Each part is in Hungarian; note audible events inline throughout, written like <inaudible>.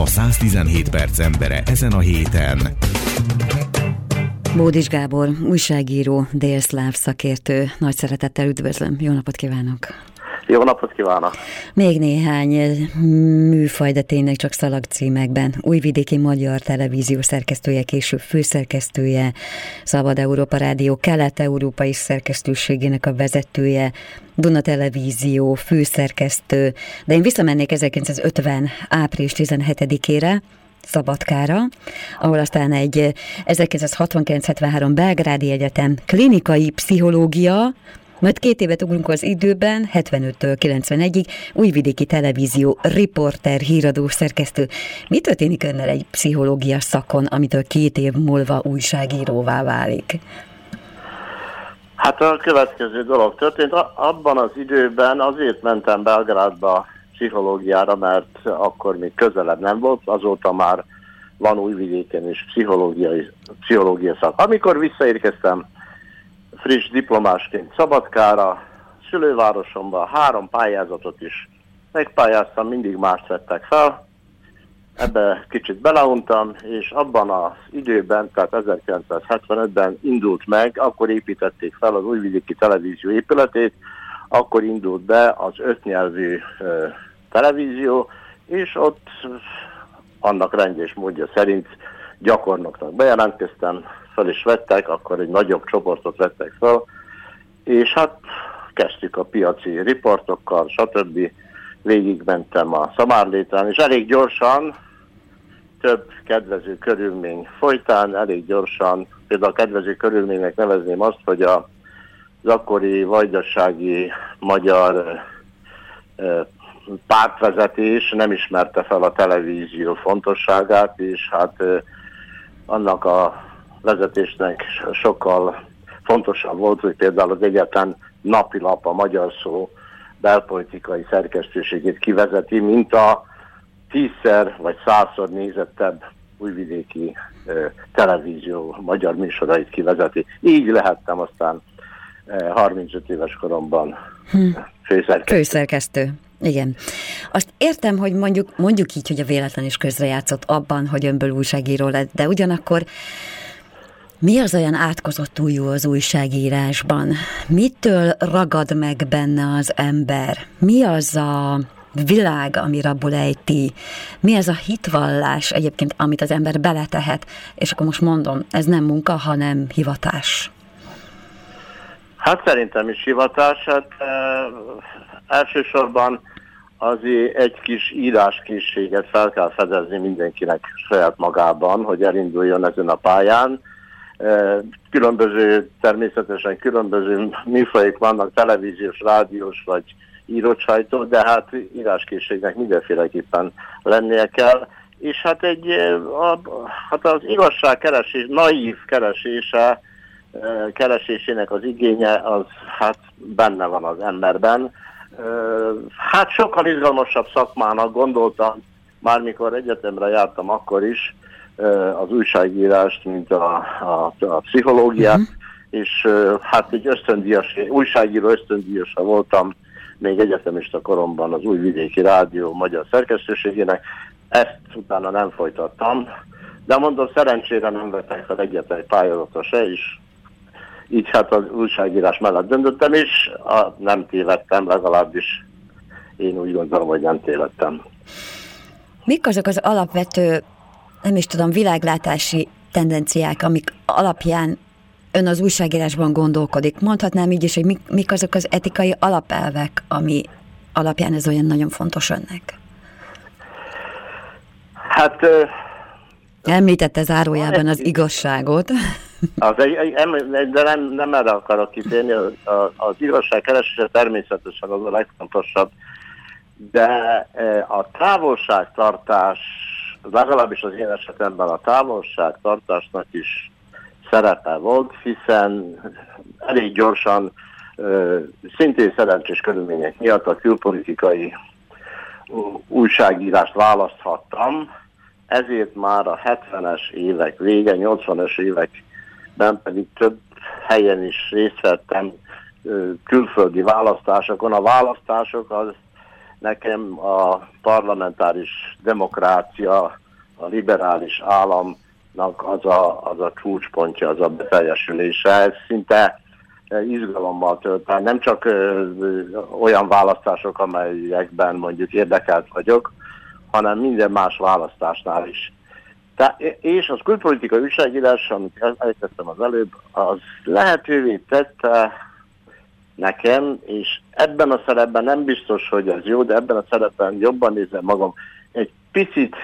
a 117 perc embere ezen a héten. Bódis Gábor, újságíró, délszláv szakértő. Nagy szeretettel üdvözlöm. Jó napot kívánok! Jó napot kívánok! Még néhány műfaj, de tényleg csak szalagcímekben. Újvidéki Magyar Televízió szerkesztője, később főszerkesztője, Szabad Európa Rádió kelet-európai szerkesztőségének a vezetője, Duna Televízió főszerkesztő, de én visszamennék 1950. április 17-ére, Szabadkára, ahol aztán egy 1969-73 Belgrádi Egyetem klinikai pszichológia, majd két évet ugrunk az időben, 75-től 91-ig, újvidéki televízió, riporter, híradó, szerkesztő. Mi történik önnel egy pszichológia szakon, amitől két év múlva újságíróvá válik? Hát a következő dolog történt. Abban az időben azért mentem Belgrádba pszichológiára, mert akkor még közelebb nem volt, azóta már van újvidéken is pszichológiai, pszichológia szak. Amikor visszaérkeztem friss diplomásként Szabadkára, szülővárosomban három pályázatot is megpályáztam, mindig mást vettek fel. Ebbe kicsit beleuntam, és abban az időben, tehát 1975-ben indult meg, akkor építették fel az újvidéki televízió épületét, akkor indult be az ötnyelvű ö, televízió, és ott annak rendje és módja szerint gyakornoknak bejelentkeztem, fel is vettek, akkor egy nagyobb csoportot vettek fel, és hát kezdtük a piaci riportokkal, stb. Végigmentem a szamárlétán, és elég gyorsan, több kedvező körülmény folytán, elég gyorsan, például a kedvező körülménynek nevezném azt, hogy a, az akkori vajdasági magyar pártvezetés nem ismerte fel a televízió fontosságát, és hát annak a vezetésnek sokkal fontosabb volt, hogy például az egyetlen napilap a magyar szó belpolitikai szerkesztőségét kivezeti, mint a tízszer vagy százszor nézettebb újvidéki eh, televízió magyar műsorait kivezeti. Így lehettem aztán eh, 35 éves koromban hm. főszerkesztő. főszerkesztő. Igen. Azt értem, hogy mondjuk, mondjuk így, hogy a véletlen is közrejátszott abban, hogy önből újságíró lett, de ugyanakkor mi az olyan átkozott újú az újságírásban? Mitől ragad meg benne az ember? Mi az a világ, ami abból ejti? Mi az a hitvallás egyébként, amit az ember beletehet? És akkor most mondom, ez nem munka, hanem hivatás. Hát szerintem is hivatás. Hát e, elsősorban azért egy kis íráskészséget fel kell fedezni mindenkinek saját magában, hogy elinduljon ezen a pályán Különböző, természetesen különböző műfajok vannak, televíziós, rádiós vagy írott sajtó, de hát íráskészségnek mindenféleképpen lennie kell. És hát egy, a, hát az igazság keresés, naív keresése, keresésének az igénye, az hát benne van az emberben. Hát sokkal izgalmasabb szakmának gondoltam, már mikor egyetemre jártam akkor is, az újságírást, mint a, a, a pszichológiát, uh-huh. és hát egy ösztöndíjas, újságíró ösztöndíjasa voltam még egyetemista koromban az Újvidéki Rádió magyar szerkesztőségének. Ezt utána nem folytattam, de mondom, szerencsére nem vettek fel egyetlen pályázatra se is. Így hát az újságírás mellett döntöttem, és a, nem tévedtem, legalábbis én úgy gondolom, hogy nem tévedtem. Mik azok az alapvető nem is tudom, világlátási tendenciák, amik alapján ön az újságírásban gondolkodik. Mondhatnám így is, hogy mik, mik azok az etikai alapelvek, ami alapján ez olyan nagyon fontos önnek? Hát... Említette zárójában az igazságot. <laughs> Az, de nem, nem erre akarok kitérni, az, az igazság keresése természetesen az a legfontosabb, de a távolságtartás legalábbis az én esetemben a távolságtartásnak is szerepe volt, hiszen elég gyorsan, szintén szerencsés körülmények miatt a külpolitikai újságírást választhattam, ezért már a 70-es évek vége, 80-es években pedig több helyen is részt vettem külföldi választásokon. A választások az nekem a parlamentáris demokrácia, a liberális államnak az a, az a csúcspontja, az a beteljesülése. Ez szinte izgalommal tölt. Nem csak ö, olyan választások, amelyekben mondjuk érdekelt vagyok, hanem minden más választásnál is. Te, és az külpolitikai újságírás, amit elkezdtem az előbb, az lehetővé tette nekem, és ebben a szerepben nem biztos, hogy ez jó, de ebben a szerepben jobban nézem magam, egy picit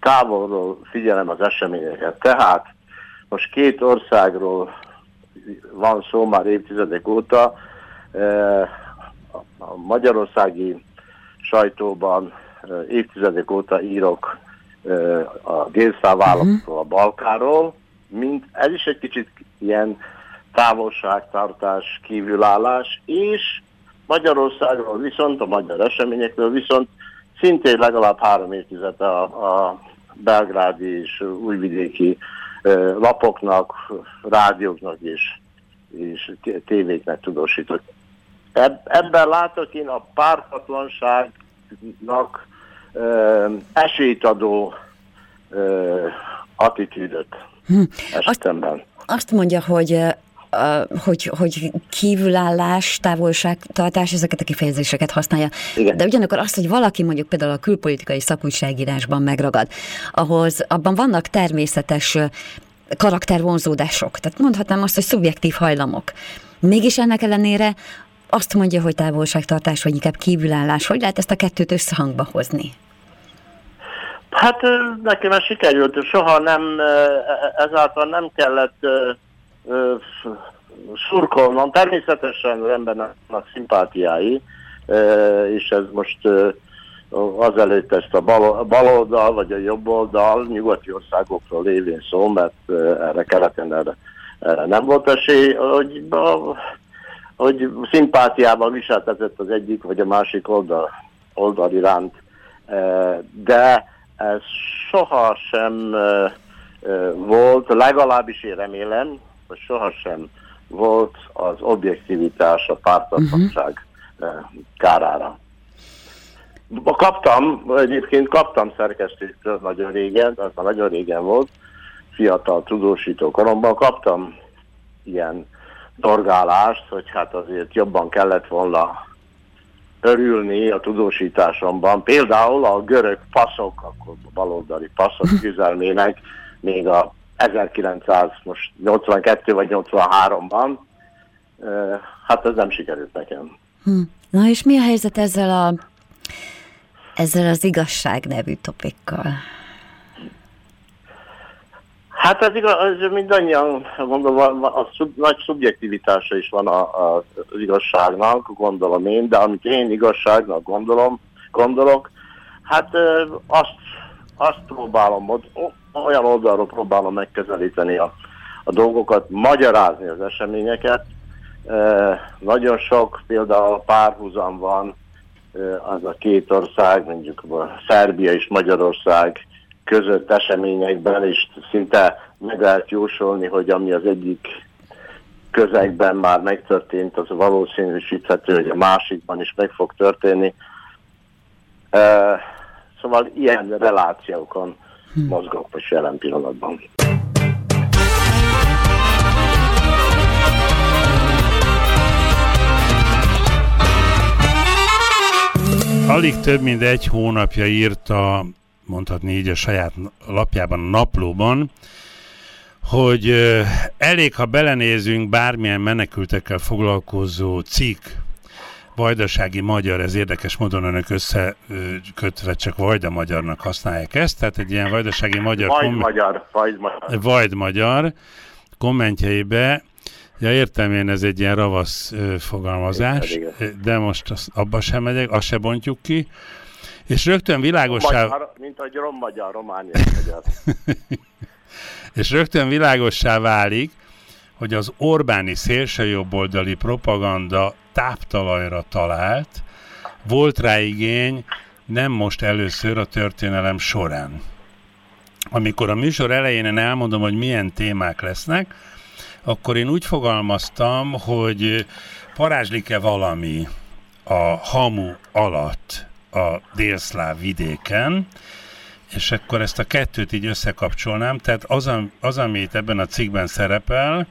távolról figyelem az eseményeket. Tehát most két országról van szó már évtizedek óta, a magyarországi sajtóban évtizedek óta írok a délszláv vállalatról, a Balkáról, mint ez is egy kicsit ilyen távolságtartás, kívülállás, és Magyarországról viszont, a magyar eseményekről viszont szintén legalább három évtizede a, a belgrádi és újvidéki lapoknak, rádióknak és, és tévéknek tudósított. Eb, ebben látok én a pártatlanságnak esélyt adó attitűdöt hm. Azt, azt mondja, hogy hogy, hogy kívülállás, távolságtartás, ezeket a kifejezéseket használja. Igen. De ugyanakkor azt, hogy valaki mondjuk például a külpolitikai szakújságírásban megragad, ahhoz abban vannak természetes karaktervonzódások, tehát mondhatnám azt, hogy szubjektív hajlamok. Mégis ennek ellenére azt mondja, hogy távolságtartás, vagy inkább kívülállás. Hogy lehet ezt a kettőt összehangba hozni? Hát nekem ez sikerült, soha nem, ezáltal nem kellett szurkolnom. Természetesen rendben a szimpátiái, és ez most azelőtt ezt a bal, baloldal vagy a jobb oldal nyugati országokról lévén szó, mert erre keleten erre, erre nem volt esély, hogy, hogy szimpátiával viseltetett az egyik vagy a másik oldal, oldal iránt, de ez soha sem volt, legalábbis én remélem, hogy sohasem volt az objektivitás, a pártatlanság uh-huh. kárára. Kaptam, egyébként kaptam szerkesztőtől nagyon régen, az már nagyon régen volt, fiatal tudósító koromban kaptam ilyen dorgálást, hogy hát azért jobban kellett volna örülni a tudósításomban. Például a görög passzok, akkor baloldali passzok küzdelmének <laughs> még a 1982 vagy 83-ban, hát ez nem sikerült nekem. Hm. Na és mi a helyzet ezzel a ezzel az igazság nevű topikkal? Hát ez, igaz, ez mindannyian gondolom, a szub, nagy szubjektivitása is van a, a, az igazságnak, gondolom én, de amit én igazságnak gondolom, gondolok, hát azt, azt próbálom, olyan oldalról próbálom megközelíteni a, a dolgokat, magyarázni az eseményeket. Nagyon sok például párhuzam van az a két ország, mondjuk a Szerbia és Magyarország között eseményekben, és szinte meg lehet jósolni, hogy ami az egyik közegben már megtörtént, az valószínűsíthető, hogy a másikban is meg fog történni. Szóval ilyen relációkon. Mozgok most jelen pillanatban. Alig több mint egy hónapja írta, mondhatni így a saját lapjában, a naplóban, hogy elég, ha belenézünk bármilyen menekültekkel foglalkozó cikk, vajdasági magyar, ez érdekes módon önök összekötve csak vajda magyarnak használják ezt, tehát egy ilyen vajdasági magyar... Vajd kom... magyar, vajd magyar. Vajd magyar kommentjeibe, ja értem én, ez egy ilyen ravasz fogalmazás, de most az, abba sem megyek, azt se bontjuk ki, és rögtön világosá... Magyar, mint a rom magyar, románia magyar. <laughs> és rögtön világossá válik, hogy az Orbáni szélsőjobboldali propaganda táptalajra talált, volt rá igény nem most először a történelem során. Amikor a műsor elején én elmondom, hogy milyen témák lesznek, akkor én úgy fogalmaztam, hogy parázslik-e valami a hamu alatt a délszláv vidéken, és akkor ezt a kettőt így összekapcsolnám, tehát az, az amit ebben a cikkben szerepel,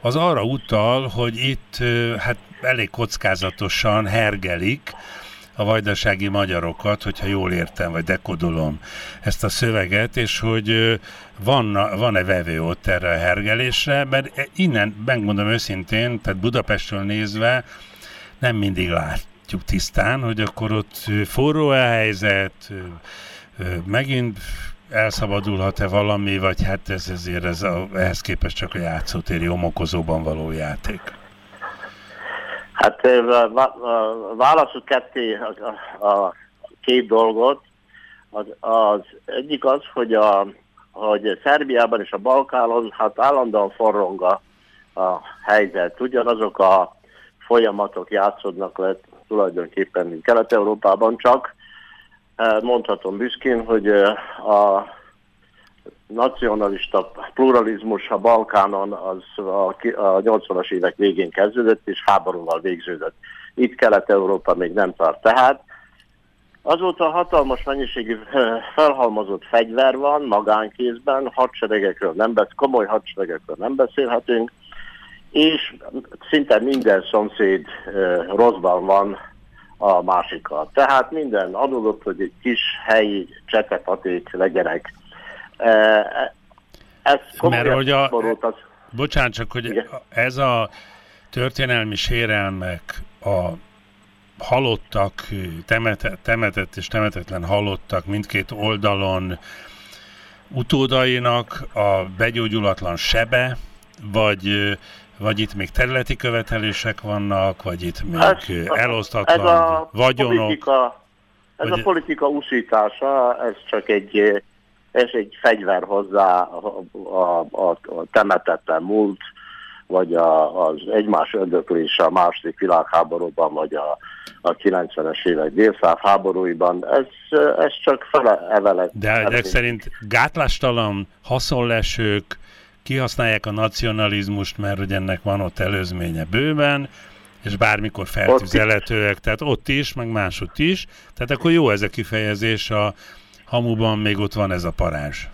az arra utal, hogy itt hát elég kockázatosan hergelik a vajdasági magyarokat, hogyha jól értem, vagy dekodolom ezt a szöveget, és hogy van, van-e vevő ott erre a hergelésre, mert innen, megmondom őszintén, tehát Budapestről nézve nem mindig látjuk tisztán, hogy akkor ott forró a helyzet, megint elszabadulhat-e valami, vagy hát ez ezért ez a, ehhez képest csak a játszótéri omokozóban való játék? Hát válaszol ketté a, a, a két dolgot. Az, az egyik az, hogy, a, hogy Szerbiában és a Balkánon hát állandóan forrong a, a helyzet. Ugyanazok a folyamatok játszódnak le tulajdonképpen, mint Kelet-Európában, csak mondhatom büszkén, hogy a nacionalista pluralizmus a Balkánon az a 80-as évek végén kezdődött, és háborúval végződött. Itt Kelet-Európa még nem tart. Tehát azóta hatalmas mennyiségű felhalmozott fegyver van magánkézben, hadseregekről nem besz, komoly hadseregekről nem beszélhetünk, és szinte minden szomszéd rosszban van a másikkal. Tehát minden adódott, hogy egy kis helyi csetepaték legyenek ez Mert hogy a, az... Bocsánat, csak hogy Igen. ez a történelmi sérelmek, a halottak, temetett, temetett és temetetlen halottak mindkét oldalon utódainak a begyógyulatlan sebe, vagy, vagy itt még területi követelések vannak, vagy itt még ez, elosztatlan ez a vagyonok. Politika, ez vagy... a politika úszítása, ez csak egy ez egy fegyver hozzá a, a, a, a temetetlen múlt, vagy a, az egymás öldöklése a második világháborúban, vagy a, a 90-es évek délszáv háborúiban, ez, ez csak fele evelet. De de szerint gátlástalan haszonlesők kihasználják a nacionalizmust, mert hogy ennek van ott előzménye bőven, és bármikor feltüzeletőek, tehát ott is, meg másott is. Tehát akkor jó ez a kifejezés a hamuban még ott van ez a parázs.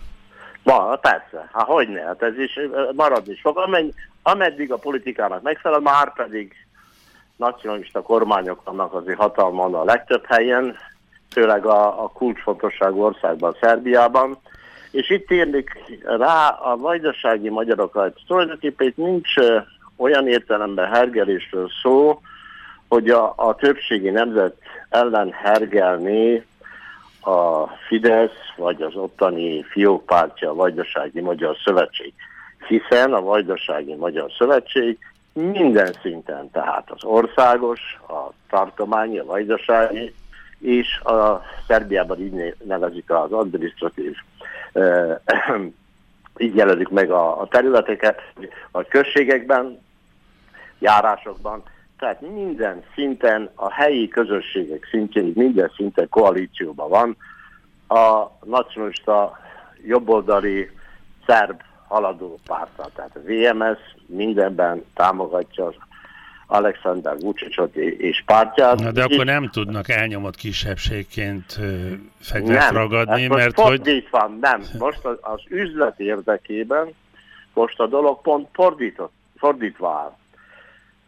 Van, persze. Hát hogyne, hát ez is maradni fog. Ameddig, ameddig a politikának megfelel, már pedig nacionalista kormányok vannak azért hatalman a legtöbb helyen, főleg a, a kulcsfontosságú országban, Szerbiában. És itt érnik rá a vajdasági magyarokra, hogy tulajdonképpen itt nincs olyan értelemben hergelésről szó, hogy a, a többségi nemzet ellen hergelni a Fidesz, vagy az ottani fiókpártja, a Vajdasági Magyar Szövetség. Hiszen a Vajdasági Magyar Szövetség minden szinten, tehát az országos, a tartományi, a vajdasági, és a Szerbiában így nevezik az administratív, <clears throat> így jelölik meg a, a területeket, a községekben, járásokban, tehát minden szinten, a helyi közösségek szintjén, minden szinten koalícióban van a nacionalista jobboldali szerb haladó pártal. Tehát a VMS mindenben támogatja az Alexander Vucicot és pártját. Na de akkor nem tudnak elnyomott kisebbségként fegyvert ragadni, mert most hogy... van, nem. Most az, az üzlet érdekében most a dolog pont fordított, fordítva áll.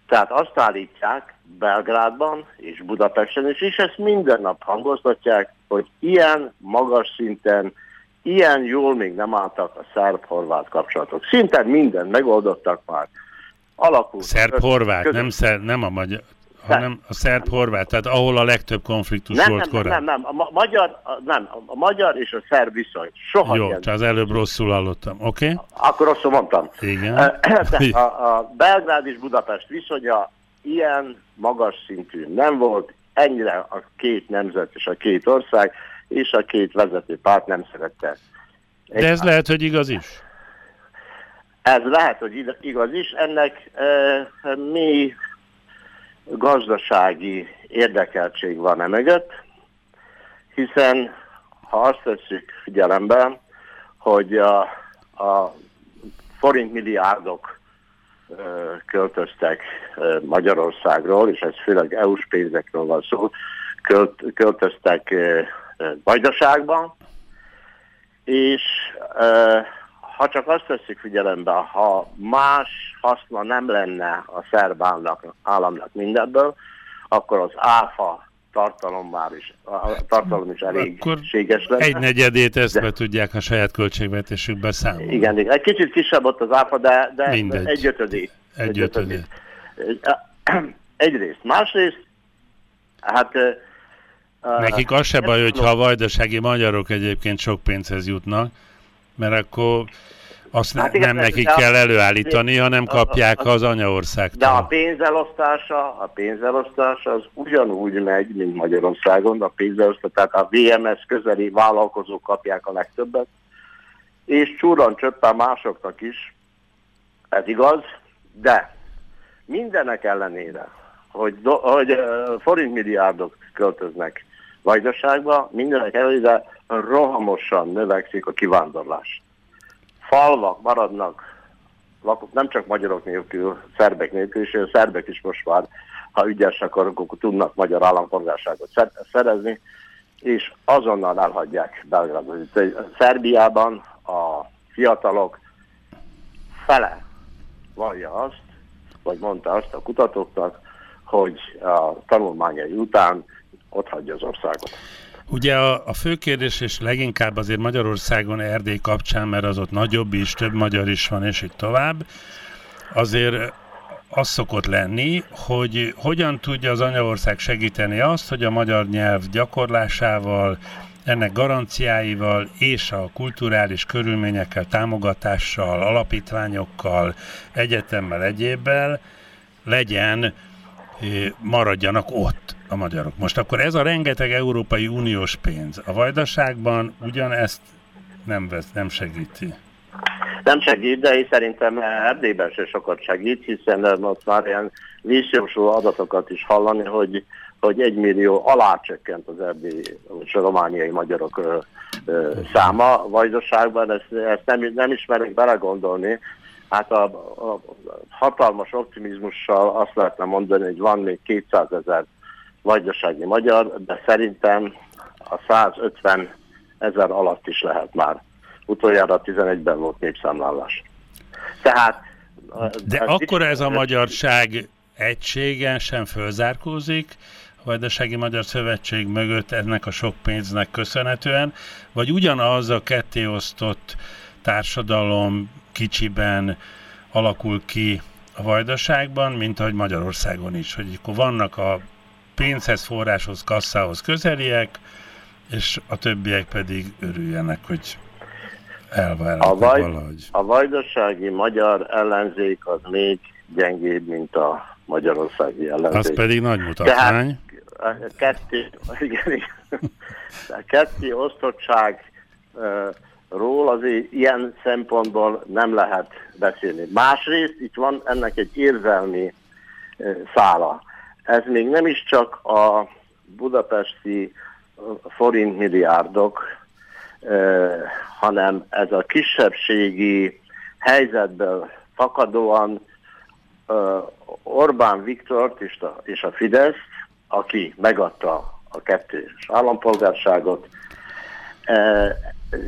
Tehát azt állítják Belgrádban és Budapesten is, és ezt minden nap hangoztatják, hogy ilyen magas szinten, ilyen jól még nem álltak a szerb-horvát kapcsolatok. Szinte minden megoldottak már. Alakult. Szerb-horvát, nem, szer, nem a magyar, hanem a szerb-horvát, tehát ahol a legtöbb konfliktus nem, volt nem, korábban. Nem, nem, a magyar, nem, a magyar és a szerb viszony. Soha Jó, tehát az előbb rosszul hallottam, oké? Okay? Akkor rosszul mondtam. Igen. <clears throat> <clears throat> a, a Belgrád és Budapest viszonya ilyen magas szintű nem volt, ennyire a két nemzet és a két ország és a két vezető párt nem szerette. De ez lehet, hogy igaz is? Ez lehet, hogy igaz is. Ennek e, mi gazdasági érdekeltség van e hiszen ha azt veszük figyelembe, hogy a, a forintmilliárdok költöztek Magyarországról, és ez főleg EU-s pénzekről van szó, költ, költöztek Vajdaságba, és ha csak azt veszik figyelembe, ha más haszna nem lenne a szerb államnak mindebből, akkor az áfa tartalom már is, a tartalom is elégséges lenne. Egy negyedét ezt de, be tudják a saját költségvetésükbe számolni. Igen, egy kicsit kisebb ott az áfa, de, de Mindegy. egy ötödét. Egy, ötödét. Egyrészt. Másrészt, hát Nekik az se baj, hogyha a vajdasági magyarok egyébként sok pénzhez jutnak, mert akkor azt hát igen, nem nekik kell előállítani, hanem kapják az anyaországtól. De a pénzelosztása, a pénzelosztása az ugyanúgy megy, mint Magyarországon, a pénzelosztása, tehát a VMS közeli vállalkozók kapják a legtöbbet, és csúran csöppen másoknak is, ez igaz, de mindenek ellenére, hogy, do, hogy forintmilliárdok költöznek Vajdaságba, mindenek ellenére rohamosan növekszik a kivándorlás falvak maradnak, lakok, nem csak magyarok nélkül, szerbek nélkül, és a szerbek is most már, ha ügyesek, akkor tudnak magyar állampolgárságot szerezni, és azonnal elhagyják Belgrádot. Szerbiában a fiatalok fele vallja azt, vagy mondta azt a kutatóknak, hogy a tanulmányai után ott hagyja az országot. Ugye a, a fő kérdés, és leginkább azért Magyarországon Erdély kapcsán, mert az ott nagyobb is, több magyar is van, és így tovább, azért az szokott lenni, hogy hogyan tudja az anyaország segíteni azt, hogy a magyar nyelv gyakorlásával, ennek garanciáival és a kulturális körülményekkel, támogatással, alapítványokkal, egyetemmel, egyébbel legyen maradjanak ott a magyarok. Most akkor ez a rengeteg Európai Uniós pénz a vajdaságban ugyanezt nem, vesz, nem segíti. Nem segít, de én szerintem Erdélyben se sokat segít, hiszen most már ilyen vízjósó adatokat is hallani, hogy, hogy egy millió alá csökkent az erdélyi és a romániai magyarok ö, ö, száma vajdaságban, ezt, ezt nem, nem ismerek belegondolni, Hát a, a hatalmas optimizmussal azt lehetne mondani, hogy van még 200 ezer vajdasági magyar, de szerintem a 150 ezer alatt is lehet már. Utoljára 11-ben volt népszámlálás. Tehát... De ez akkor ez a magyarság egységen sem fölzárkózik, a Vajdasági Magyar Szövetség mögött ennek a sok pénznek köszönhetően, vagy ugyanaz a kettéosztott társadalom kicsiben alakul ki a vajdaságban, mint ahogy Magyarországon is, hogy akkor vannak a pénzhez, forráshoz, kasszához közeliek, és a többiek pedig örüljenek, hogy elvárnak a vaj, valahogy. A vajdasági magyar ellenzék az még gyengébb, mint a magyarországi ellenzék. Az pedig nagy mutatvány. Tehát kettő, <laughs> igen, igen. A kettő osztottság ról azért ilyen szempontból nem lehet beszélni. Másrészt itt van ennek egy érzelmi szála. Ez még nem is csak a budapesti forint hanem ez a kisebbségi helyzetből fakadóan Orbán Viktort és a Fidesz, aki megadta a kettős állampolgárságot,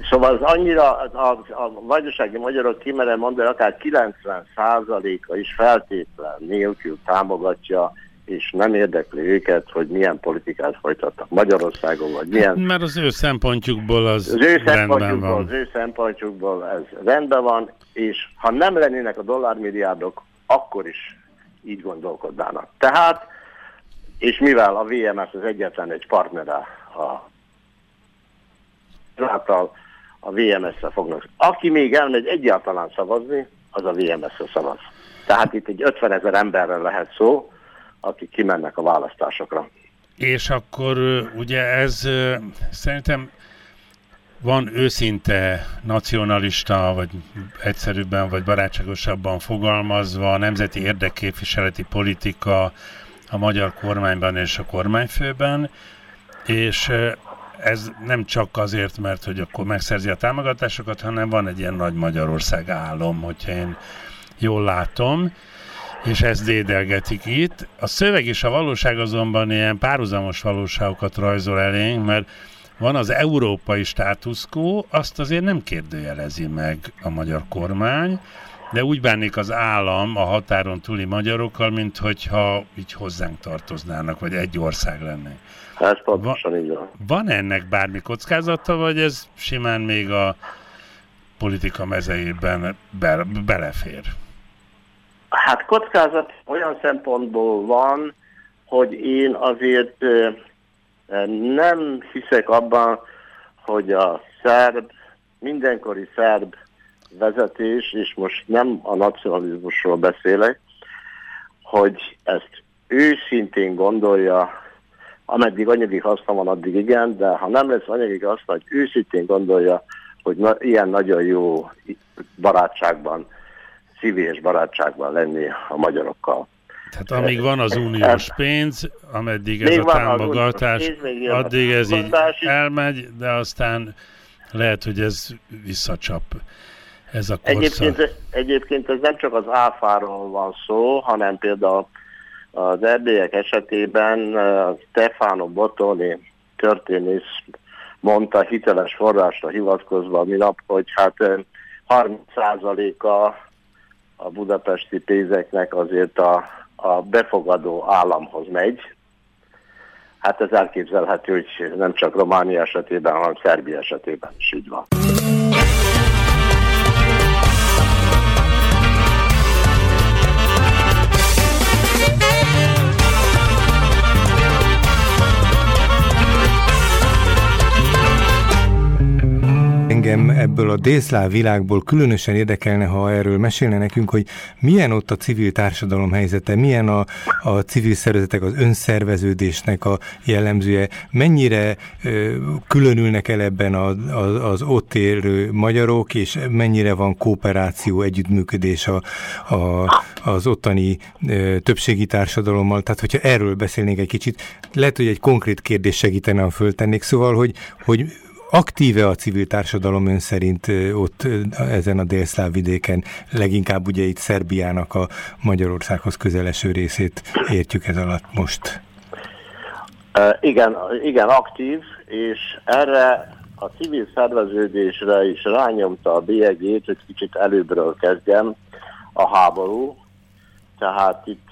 Szóval az annyira, a, a vajdasági magyarok kimerem mondani, akár 90%-a is feltétlen nélkül támogatja és nem érdekli őket, hogy milyen politikát folytatnak Magyarországon, vagy milyen... Mert az ő szempontjukból az, az ő szempontjukból, van. Az ő szempontjukból ez rendben van, és ha nem lennének a dollármilliárdok, akkor is így gondolkodnának. Tehát, és mivel a VMS az egyetlen egy partnere a által a VMS-re fognak. Aki még elmegy egyáltalán szavazni, az a VMS-re szavaz. Tehát itt egy 50 ezer emberrel lehet szó, akik kimennek a választásokra. És akkor ugye ez szerintem van őszinte nacionalista, vagy egyszerűbben, vagy barátságosabban fogalmazva nemzeti érdekképviseleti politika a magyar kormányban és a kormányfőben, és ez nem csak azért, mert hogy akkor megszerzi a támogatásokat, hanem van egy ilyen nagy Magyarország álom, hogyha én jól látom. És ezt dédelgetik itt. A szöveg és a valóság azonban ilyen párhuzamos valóságokat rajzol elénk, mert van az európai státuszkó, azt azért nem kérdőjelezi meg a magyar kormány, de úgy bánik az állam a határon túli magyarokkal, mint hogyha így hozzánk tartoznának, vagy egy ország lennénk. Ez pontosan van, így van. Van ennek bármi kockázata, vagy ez simán még a politika mezejében be, belefér? Hát kockázat olyan szempontból van, hogy én azért nem hiszek abban, hogy a szerb, mindenkori szerb vezetés, és most nem a nacionalizmusról beszélek, hogy ezt őszintén gondolja, ameddig anyagi haszna van, addig igen, de ha nem lesz anyagi haszna, hogy őszintén gondolja, hogy na, ilyen nagyon jó barátságban, szívélyes barátságban lenni a magyarokkal. Tehát amíg van az uniós pénz, ameddig ez még a támogatás, pénz, addig ez így elmegy, de aztán lehet, hogy ez visszacsap ez a korszak. Egyébként, egyébként ez nem csak az áfáról van szó, hanem például az erdélyek esetében Stefano Botoni történész mondta hiteles forrásra hivatkozva minap, hogy hát 30%-a a budapesti pénzeknek azért a, a befogadó államhoz megy. Hát ez elképzelhető, hogy nem csak Románia esetében, hanem Szerbia esetében is így van. Engem ebből a délszláv világból különösen érdekelne, ha erről mesélne nekünk, hogy milyen ott a civil társadalom helyzete, milyen a, a civil szervezetek, az önszerveződésnek a jellemzője, mennyire ö, különülnek el ebben a, a, az ott élő magyarok, és mennyire van kooperáció, együttműködés a, a, az ottani ö, többségi társadalommal. Tehát, hogyha erről beszélnénk egy kicsit, lehet, hogy egy konkrét kérdés segítene, ha föltennék. Szóval, hogy, hogy aktíve a civil társadalom ön szerint ott ezen a délszláv vidéken, leginkább ugye itt Szerbiának a Magyarországhoz közeleső részét értjük ez alatt most? Igen, igen, aktív, és erre a civil szerveződésre is rányomta a bélyegét, hogy kicsit előbbről kezdjem, a háború. Tehát itt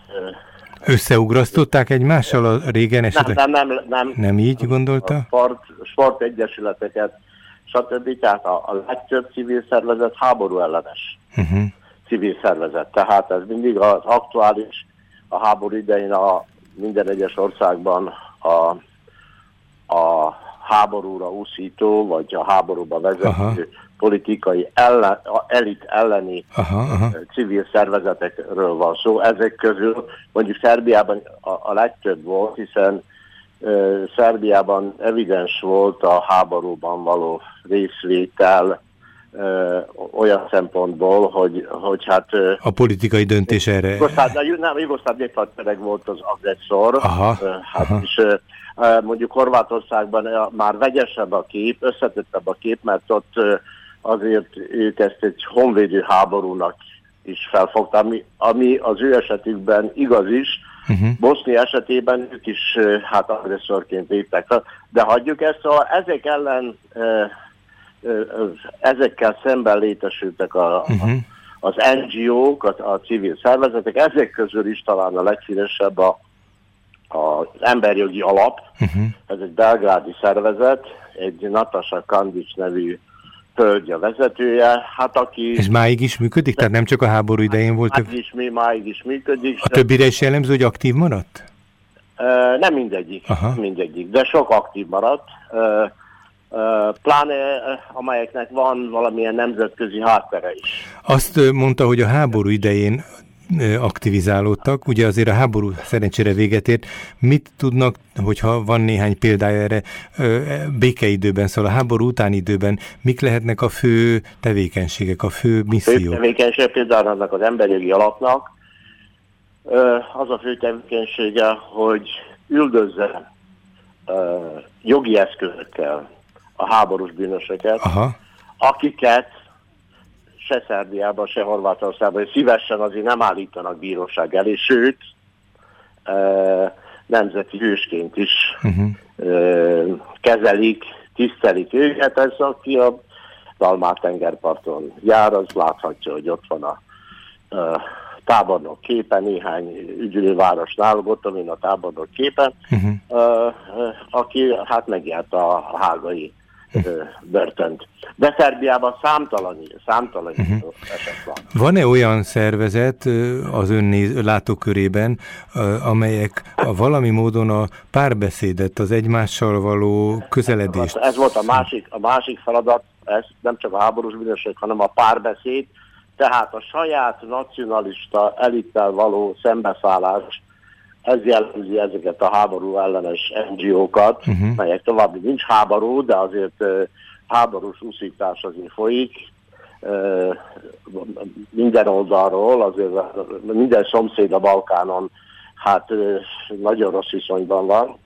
Összeugrasztották egymással a régen esetleg? Nem, nem, nem. Nem, nem így gondolta? A sport, sportegyesületeket, stb. Tehát a, a legtöbb civil szervezet háború ellenes uh-huh. civil szervezet. Tehát ez mindig az aktuális, a háború idején a minden egyes országban a, a háborúra úszító, vagy a háborúba vezető Aha politikai ellen, elit elleni aha, aha. civil szervezetekről van szó. Ezek közül mondjuk Szerbiában a, a legtöbb volt, hiszen uh, Szerbiában evidens volt a háborúban való részvétel uh, olyan szempontból, hogy, hogy hát... A politikai döntés erre... Jugoszláv, nem, Jugoszláv néphadsereg volt az agresszor, aha, uh, hát aha. uh, mondjuk Horvátországban már vegyesebb a kép, összetettebb a kép, mert ott azért ők ezt egy honvédő háborúnak is felfogta, ami, ami az ő esetükben igaz is, uh-huh. Bosznia esetében ők is hát agresszorként léptek fel, de hagyjuk ezt, szóval ezek ellen ezekkel szemben létesültek a, uh-huh. az NGO-k, a, a civil szervezetek, ezek közül is talán a legszínesebb a, a, az emberjogi alap, uh-huh. ez egy belgrádi szervezet, egy Natasha Kandics nevű Tölgy a vezetője, hát aki... Ez máig is működik? Tehát nem csak a háború idején volt? Hát is, mi máig is működik. A többire is jellemző, hogy aktív maradt? Uh, nem mindegyik, Aha. mindegyik, de sok aktív maradt. Uh, pláne amelyeknek van valamilyen nemzetközi háttere is. Azt mondta, hogy a háború idején aktivizálódtak. Ugye azért a háború szerencsére véget ért. Mit tudnak, hogyha van néhány példája erre békeidőben, szóval a háború utáni időben, mik lehetnek a fő tevékenységek, a fő missziók? Fő tevékenység például annak az emberi alapnak az a fő tevékenysége, hogy üldözze jogi eszközökkel a háborús bűnöseket, Aha. akiket se Szerbiában, se Horvátországban szívesen azért nem állítanak bíróság elé, sőt, nemzeti hősként is uh-huh. kezelik, tisztelik őket. Ez aki a tengerparton jár, az láthatja, hogy ott van a, a tábornok képe, néhány ügyülővárosnál, ott, amin a tábornok képe, uh-huh. aki hát megjárt a hágai börtönt. De Szerbiában számtalan, számtalan uh-huh. eset van. Van-e olyan szervezet az ön látókörében, amelyek a valami módon a párbeszédet, az egymással való közeledést... Ez volt a másik, a másik feladat, ez nem csak a háborús bűnösség, hanem a párbeszéd, tehát a saját nacionalista elittel való szembeszállás ez jellemzi ezeket a háború ellenes NGO-kat, uh-huh. melyek további nincs háború, de azért háborús úszítás azért folyik. Minden oldalról, azért minden szomszéd a Balkánon hát nagyon rossz viszonyban van.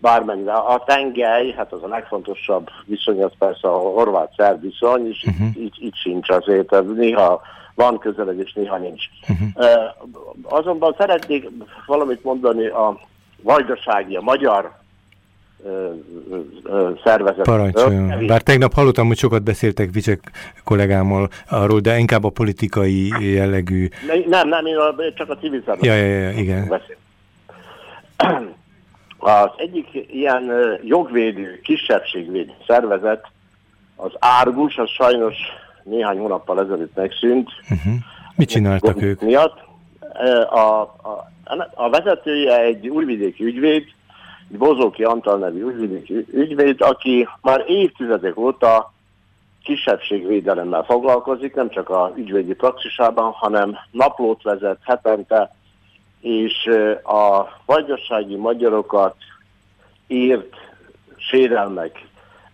Bármennyire a tengely, hát az a legfontosabb viszony, az persze a horvát-szerb viszony, és uh-huh. így, így sincs azért. Néha van közeledés, néha nincs. Uh-huh. Azonban szeretnék valamit mondani a vajdasági, a magyar szervezet. Parancsoljon. Bár tegnap hallottam, hogy sokat beszéltek Vicsek kollégámmal arról, de inkább a politikai jellegű... Nem, nem, én csak a civil szervezet. Ja, ja, ja, igen. Beszél. <clears throat> Az egyik ilyen jogvédő, kisebbségvédő szervezet, az Árgus, az sajnos néhány hónappal ezelőtt megszűnt. Uh-huh. Mit csináltak ők? Miatt. A, a, a vezetője egy újvidéki ügyvéd, egy Bozóki Antal nevű újvidéki ügyvéd, aki már évtizedek óta kisebbségvédelemmel foglalkozik, nem csak a ügyvédi praxisában, hanem naplót vezet hetente, és a vagyossági magyarokat írt sérelmek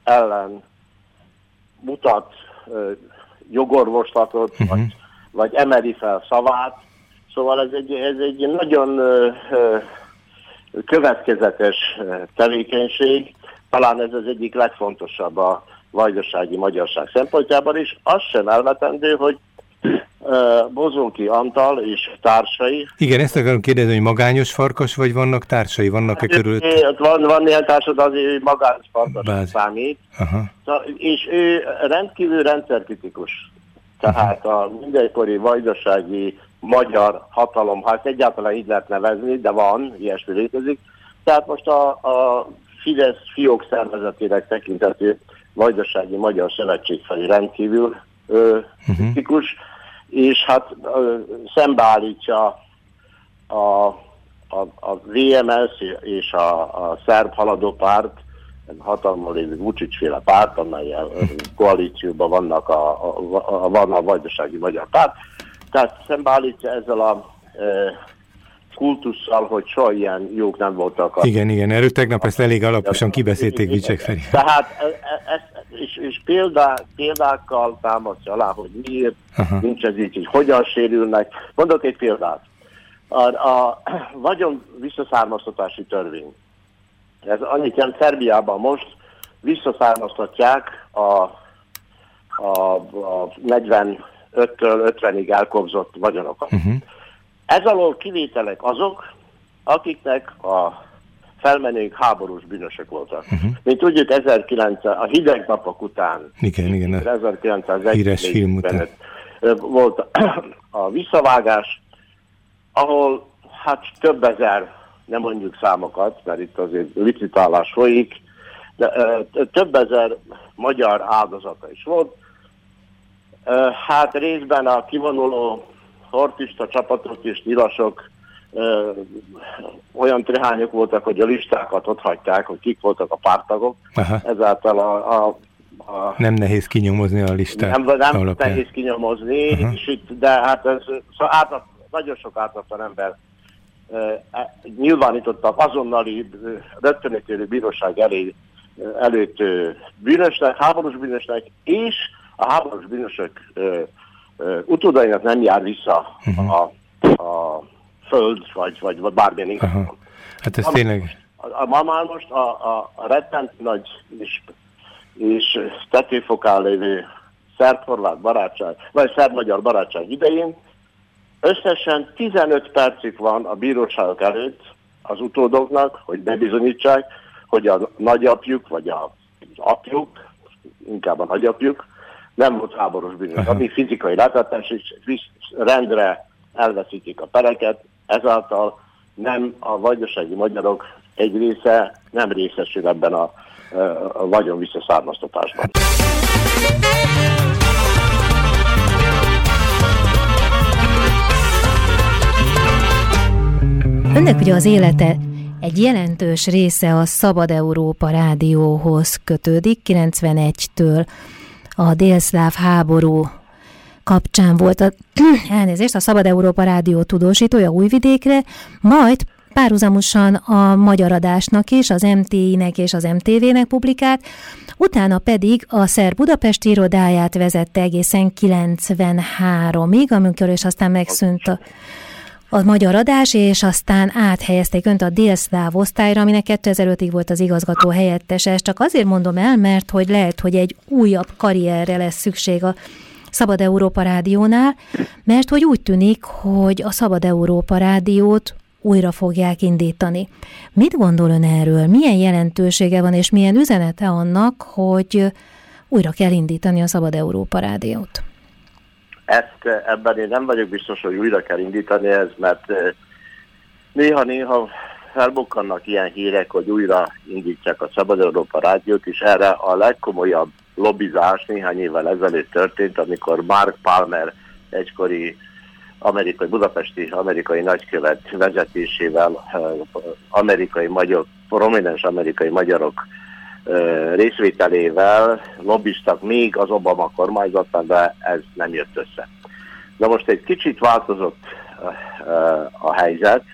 ellen mutat jogorvoslatot, uh-huh. vagy, vagy emeli fel szavát. Szóval ez egy, ez egy nagyon következetes tevékenység. Talán ez az egyik legfontosabb a vajdasági magyarság szempontjában is. Az sem elvetendő, hogy Bozóki Antal és társai. Igen, ezt akarom kérdezni, hogy magányos farkas, vagy vannak társai, vannak-e hát, körül? Van, van néhány társad, azért magányos farkas Báz. számít. Aha. És ő rendkívül rendszerkritikus. Tehát Aha. a mindenkori vajdasági magyar hatalom, ha ezt egyáltalán így lehet nevezni, de van, ilyesmi létezik. Tehát most a, a Fidesz fiók szervezetének tekintető Vajdasági Magyar Szövetség felé rendkívül ö, uh-huh. kritikus, és hát ö, szembeállítsa a, a, a VMS és a, a szerb haladó párt, hatalmon lévő Vucic féle párt, amely koalícióban vannak a, a, a, van a vajdasági magyar párt. Tehát szembeállítja ezzel a e, kultusszal, hogy soha ilyen jók nem voltak. A... Igen, igen, erről tegnap ezt elég alaposan kibeszélték Vicsek Feri. Tehát e, e, ezt, és, és példá, példákkal támasztja alá, hogy miért Aha. nincs ez így, hogy hogyan sérülnek. Mondok egy példát. A, a <clears throat> vagyon visszaszármaztatási törvény. Ez annyit jelent Szerbiában most, visszaszármaztatják a, a, a 45-től 50-ig elkobzott vagyonokat. Uh-huh. Ez alól kivételek azok, akiknek a felmenők háborús bűnösök voltak. Uh-huh. Mint tudjuk, 1900, a hideg napok után, igen, igen, 1901 híres film után volt <clears throat> a visszavágás, ahol hát több ezer, nem mondjuk számokat, mert itt azért licitálás folyik, de ö, több ezer magyar áldozata is volt. Ö, hát részben a kivonuló hortista csapatok és nyilasok ö, olyan trihányok voltak, hogy a listákat ott hagyták, hogy kik voltak a pártagok. Aha. Ezáltal a, a, a... Nem nehéz kinyomozni a listát Nem, nem alapján. nehéz kinyomozni, és itt, de hát ez szóval átlat, nagyon sok átlatlan ember e, nyilvánítottak azonnali rögtönítélő bíróság elé, előtt bűnösnek, háborús bűnösnek, és a háborús bűnösök utódainak nem jár vissza uh-huh. a, a föld, vagy, vagy, vagy bármilyen ingatlan. Hát ez tényleg... A, ma már most a, a, a rettent nagy és, és tetőfokán lévő szerb-horvát barátság, vagy szerb-magyar barátság idején, összesen 15 percük van a bíróságok előtt az utódoknak, hogy bebizonyítsák, hogy a nagyapjuk, vagy az apjuk, inkább a nagyapjuk, nem volt háborús bűnös, ami fizikai láthatás, és rendre elveszítik a pereket, ezáltal nem a vajdasági magyarok egy része nem részesül ebben a, a vagyon visszaszármaztatásban. Önnek ugye az élete egy jelentős része a Szabad Európa rádióhoz kötődik, 91-től a délszláv háború kapcsán volt a, <clears throat> elnézést, a Szabad Európa Rádió tudósítója Újvidékre, majd párhuzamosan a magyar adásnak is, az MTI-nek és az MTV-nek publikált, utána pedig a Szer Budapesti irodáját vezette egészen 93-ig, amikor és aztán megszűnt a, a magyar adás, és aztán áthelyezték önt a délszláv osztályra, aminek 2005-ig volt az igazgató helyettes. Ezt csak azért mondom el, mert hogy lehet, hogy egy újabb karrierre lesz szükség a Szabad Európa Rádiónál, mert hogy úgy tűnik, hogy a Szabad Európa Rádiót újra fogják indítani. Mit gondol ön erről? Milyen jelentősége van, és milyen üzenete annak, hogy újra kell indítani a Szabad Európa Rádiót? Ezt ebben én nem vagyok biztos, hogy újra kell indítani ez, mert néha-néha felbukkannak ilyen hírek, hogy újra indítják a Szabad Európa Rádiót, és erre a legkomolyabb lobbizás néhány évvel ezelőtt történt, amikor Mark Palmer egykori amerikai, budapesti amerikai nagykövet vezetésével amerikai magyar, prominens amerikai magyarok részvételével lobbiztak még az Obama kormányzatban, de ez nem jött össze. Na most egy kicsit változott a helyzet,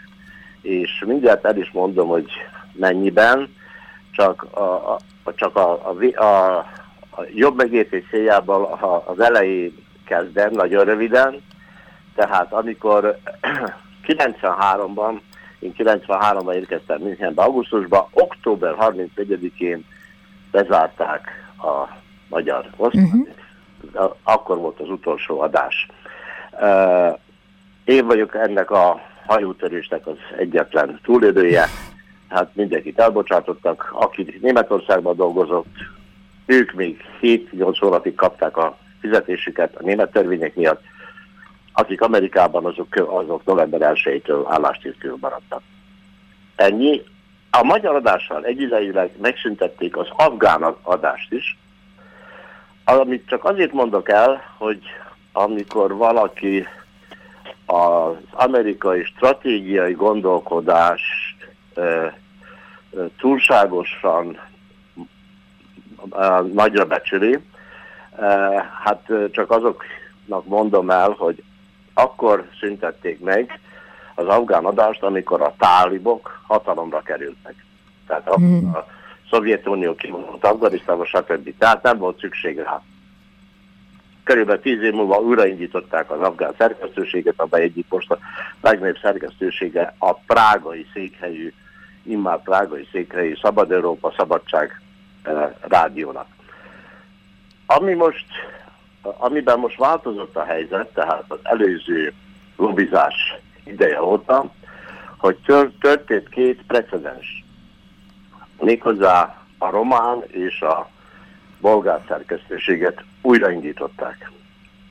és mindjárt el is mondom, hogy mennyiben, csak a, a, csak a, a, a, a jobb megértés céljából az elején kezdem, nagyon röviden, tehát amikor <clears throat> 93-ban, én 93-ban érkeztem Münchenbe augusztusban, október 31-én bezárták a magyar osztályt, uh-huh. akkor volt az utolsó adás. Én vagyok ennek a hajótörésnek az egyetlen túlélője, hát mindenkit elbocsátottak, aki Németországban dolgozott, ők még 7-8 hónapig kapták a fizetésüket a német törvények miatt, akik Amerikában azok, azok november 1-től állástétől maradtak. Ennyi. A magyar adással egyidejűleg megszüntették az afgán adást is, amit csak azért mondok el, hogy amikor valaki az amerikai stratégiai gondolkodást e, túlságosan nagyra becsüli, e, hát csak azoknak mondom el, hogy akkor szüntették meg az afgán adást, amikor a tálibok hatalomra kerültek. Tehát a, hmm. a Szovjetunió kivonult Afganisztánba, stb. Tehát nem volt szükség rá. Körülbelül tíz év múlva újraindították az afgán szerkesztőséget, amely egyik most a legnagyobb szerkesztősége a prágai székhelyű, immár prágai székhelyű Szabad Európa Szabadság rádiónak. Ami most amiben most változott a helyzet, tehát az előző lobbizás ideje óta, hogy történt két precedens. Méghozzá a román és a bolgár szerkesztőséget újraindították.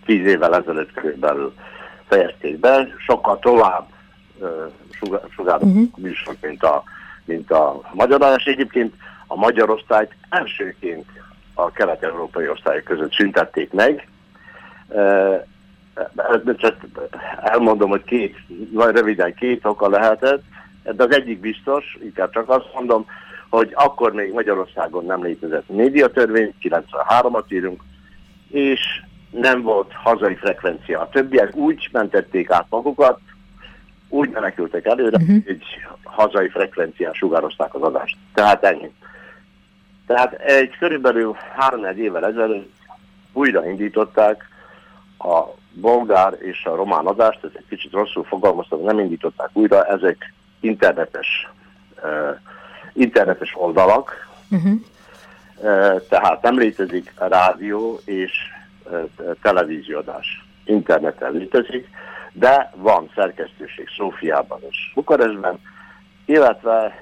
Tíz évvel ezelőtt körülbelül fejezték be, sokkal tovább uh, sugározott uh-huh. műsor, mint a, mint a magyar adás. Egyébként a magyar osztályt elsőként a kelet-európai osztályok között szüntették meg. Csak elmondom, hogy két, vagy röviden két oka lehetett, de az egyik biztos, inkább csak azt mondom, hogy akkor még Magyarországon nem létezett médiatörvény, 93-at írunk, és nem volt hazai frekvencia. A többiek úgy mentették át magukat, úgy menekültek előre, uh-huh. hogy hazai frekvencián sugározták az adást. Tehát ennyi. Tehát egy körülbelül három évvel ezelőtt újraindították a bolgár és a román adást, ez egy kicsit rosszul fogalmaztam, nem indították újra, ezek internetes, uh, internetes oldalak, uh-huh. uh, tehát nem létezik a rádió, és televízióadás. Interneten létezik, de van szerkesztőség Szófiában és Bukarestben, illetve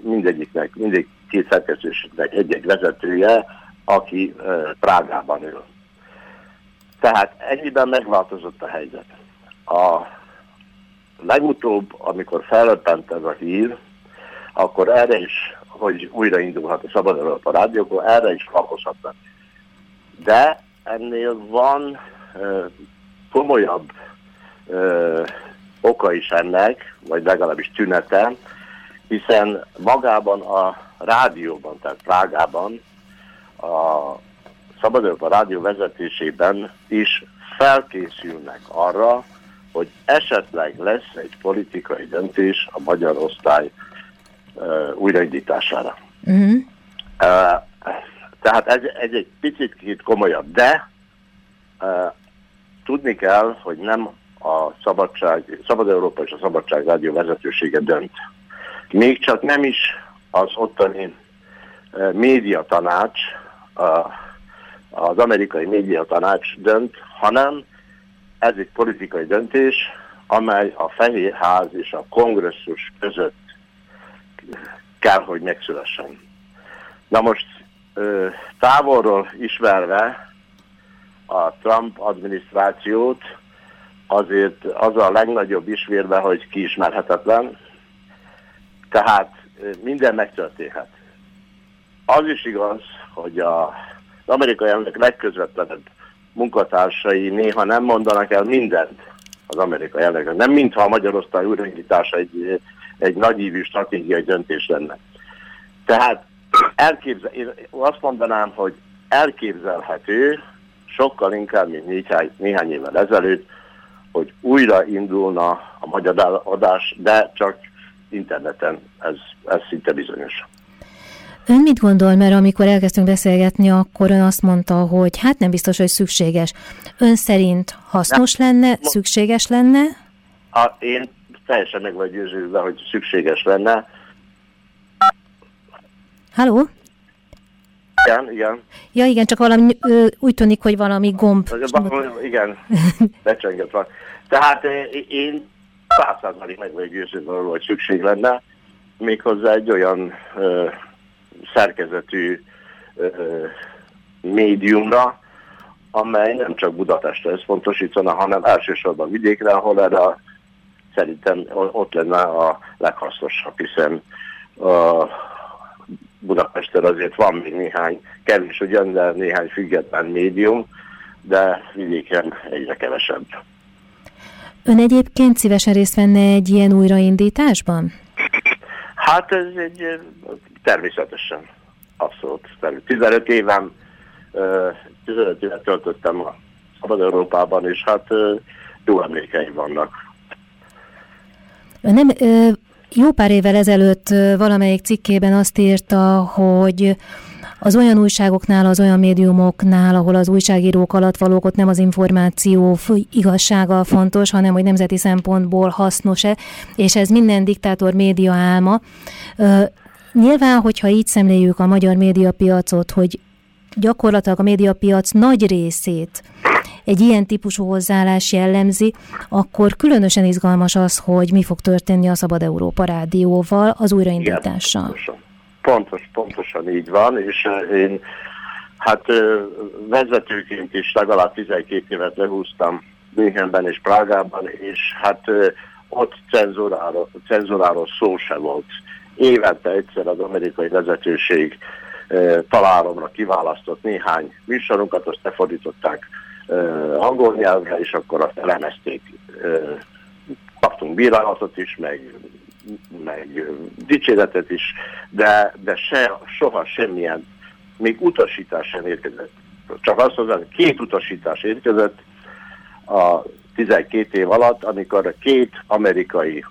mindegyiknek, mindegy két szerkesztőségnek egy-egy vezetője, aki Prágában ül. Tehát ennyiben megváltozott a helyzet. A legutóbb, amikor felöppent ez a hír, akkor erre is, hogy újraindulhat a Szabad Európa Rádiókon, erre is kapozhatnak. De ennél van uh, komolyabb uh, oka is ennek, vagy legalábbis tünete, hiszen magában a rádióban, tehát Prágában, a Szabad Európa Rádió vezetésében is felkészülnek arra, hogy esetleg lesz egy politikai döntés a magyar osztály uh, újraindítására. Uh-huh. Uh, tehát ez, ez egy picit komolyabb, de uh, tudni kell, hogy nem a Szabadság, Szabad Európa és a Szabadság Rádió vezetősége dönt. Még csak nem is az ottani uh, médiatanács, uh, az amerikai médiatanács dönt, hanem ez egy politikai döntés, amely a Fehérház és a kongresszus között kell, hogy megszülessen. Na most távolról ismerve a Trump adminisztrációt, azért az a legnagyobb ismérve, hogy kiismerhetetlen, tehát minden megtörténhet. Az is igaz, hogy a, az amerikai elnök legközvetlenebb munkatársai néha nem mondanak el mindent az amerikai elnöknek. Nem mintha a Magyarország újraindítása egy, egy nagyívű stratégiai döntés lenne. Tehát <clears throat> elképzel, én azt mondanám, hogy elképzelhető, sokkal inkább, mint néhány, néhány évvel ezelőtt, hogy újra indulna a magyar adás, de csak interneten, ez, ez szinte bizonyos. Ön mit gondol, mert amikor elkezdtünk beszélgetni, akkor ön azt mondta, hogy hát nem biztos, hogy szükséges. Ön szerint hasznos nem. lenne, szükséges lenne? A, én teljesen meg vagy győződve, hogy szükséges lenne. Halló? Igen, igen. Ja, igen, csak valami, ö, úgy tűnik, hogy valami gomb. Igen, <laughs> becsengett van. Tehát én százszázalék meg vagyok győződve, hogy szükség lenne, méghozzá egy olyan ö, szerkezetű ö, médiumra, amely nem csak Budapestre összpontosítana, hanem elsősorban vidékre, ahol erre szerintem ott lenne a leghasznosabb, hiszen a Budapesten azért van még néhány, kevés ugyan, de néhány független médium, de vidéken egyre kevesebb. Ön egyébként szívesen részt venne egy ilyen újraindításban? Hát ez egy természetesen, abszolút. 15 évem, 15 évet töltöttem a Szabad Európában, és hát jó emlékeim vannak. Nem, jó pár évvel ezelőtt valamelyik cikkében azt írta, hogy az olyan újságoknál, az olyan médiumoknál, ahol az újságírók alatt valók, ott nem az információ igazsága fontos, hanem hogy nemzeti szempontból hasznos-e, és ez minden diktátor média álma. Nyilván, hogyha így szemléljük a magyar médiapiacot, hogy gyakorlatilag a médiapiac nagy részét egy ilyen típusú hozzáállás jellemzi, akkor különösen izgalmas az, hogy mi fog történni a Szabad Európa Rádióval, az újraindítással. Igen. Pontos, pontosan így van, és én hát vezetőként is legalább 12 évet lehúztam Münchenben és Prágában, és hát ott cenzuráról, cenzuráról szó se volt. Évente egyszer az amerikai vezetőség találomra kiválasztott néhány műsorunkat, azt lefordították angol nyelvre, és akkor azt elemezték. Kaptunk bírálatot is, meg, meg dicséretet is, de, de se, soha semmilyen, még utasítás sem érkezett. Csak azt mondom, két utasítás érkezett a 12 év alatt, amikor két amerikai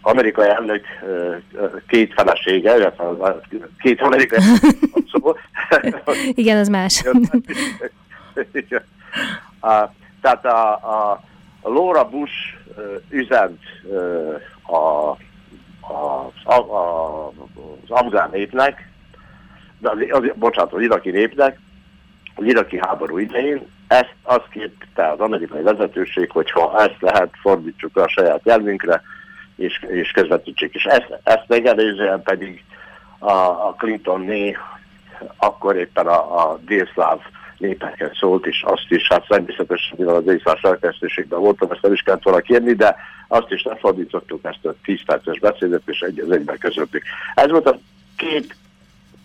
amerikai elnök két felesége, két amerikai szó. <laughs> <laughs> Igen, az más. <laughs> a, tehát a, a, a Laura Bush üzent a, a, a, az afgán népnek, de az, az, bocsánat, az iraki népnek, az iraki háború idején, ezt azt kérte az amerikai vezetőség, hogy ha ezt lehet, fordítsuk a saját nyelvünkre, és, és közvetítsék. És ezt, ezt megelőzően pedig a, a Clinton-né akkor éppen a, a délszláv népeket szólt, és azt is, hát természetesen, mivel az észak szerkesztőségben voltam, ezt nem is kellett volna kérni, de azt is lefordítottuk, ezt a 10 perces beszédet, és egy az egyben közöttük. Ez volt a két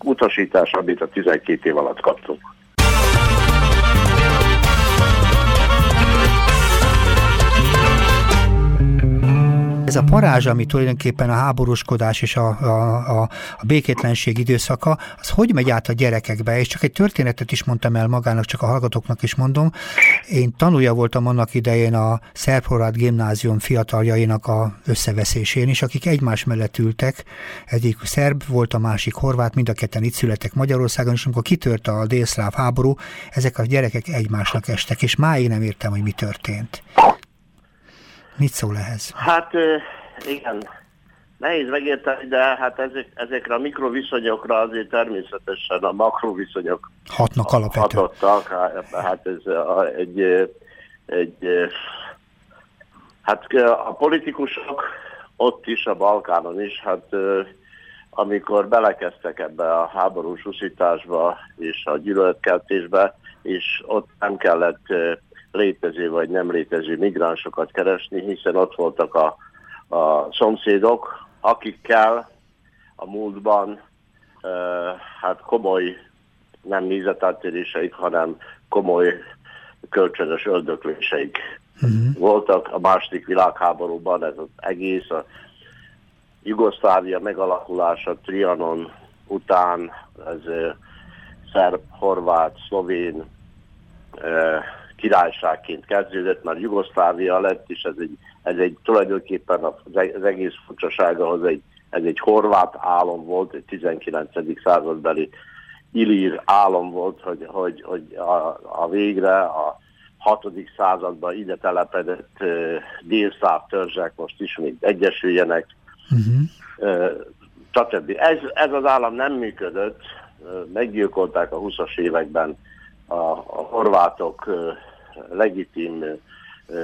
utasítás, amit a 12 év alatt kaptunk. Ez a parázs, ami tulajdonképpen a háborúskodás és a, a, a, a békétlenség időszaka, az hogy megy át a gyerekekbe? És csak egy történetet is mondtam el magának, csak a hallgatóknak is mondom. Én tanulja voltam annak idején a Szerb-Horváth gimnázium fiataljainak a összeveszésén is, akik egymás mellett ültek. Egyik szerb volt, a másik horvát, mind a ketten itt születtek Magyarországon, és amikor kitört a délszláv háború, ezek a gyerekek egymásnak estek, és máig nem értem, hogy mi történt. Mit szól ehhez? Hát igen, nehéz megérteni, de hát ezek, ezekre a mikroviszonyokra azért természetesen a makroviszonyok hatnak alapvetően. Hatottak, hát ez egy, egy hát a politikusok ott is, a Balkánon is, hát amikor belekezdtek ebbe a háborús uszításba és a gyűlöletkeltésbe, és ott nem kellett létező vagy nem létező migránsokat keresni, hiszen ott voltak a, a szomszédok, akikkel a múltban uh, hát komoly nem nézetátéréseik, hanem komoly kölcsönös öldökléseik uh-huh. voltak. A második világháborúban ez az egész, a Jugoszlávia megalakulása Trianon után, ez szerb, horvát, szlovén, uh, királyságként kezdődött, már Jugoszlávia lett, és ez egy, ez egy tulajdonképpen az egész furcsasága, hogy egy, ez egy horvát álom volt, egy 19. századbeli ilír álom volt, hogy, hogy, hogy a, a végre a 6. században ide telepedett uh, délszáv törzsek most ismét egyesüljenek, uh-huh. uh, stb. Ez, ez az állam nem működött, uh, meggyilkolták a 20-as években a, a horvátok uh, legitim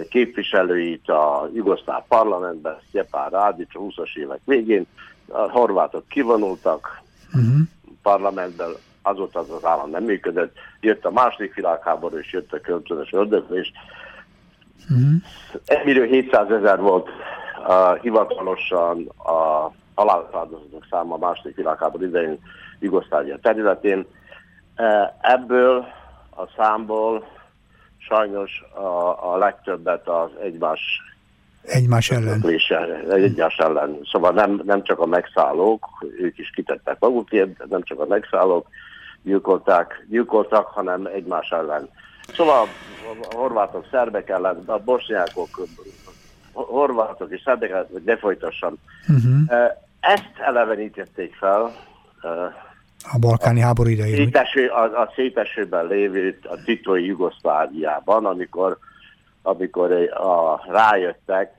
képviselőit a jugoszláv parlamentben, Sztyepan Rádics a 20-as évek végén, a horvátok kivonultak uh-huh. parlamentben, azóta az az állam nem működött, jött a második világháború, és jött a kölcsönös öldöklés. Uh-huh. Emiről 700 ezer volt uh, hivatalosan a haláláldozatok száma a második világháború idején Jugoszlávia területén. Uh, ebből a számból sajnos a, a legtöbbet az egymás egymás ellen. Egymás ellen. Szóval nem, nem csak a megszállók, ők is kitettek magukért, nem csak a megszállók gyilkolták, gyilkoltak, hanem egymás ellen. Szóval a horvátok, szerbek ellen, a bosnyákok, horvátok és szerbek ellen, hogy ne folytassam. Uh-huh. Ezt elevenítették fel a balkáni háború idején. Széteső, a, a szétesőben lévő a titói Jugoszláviában, amikor, amikor a, rájöttek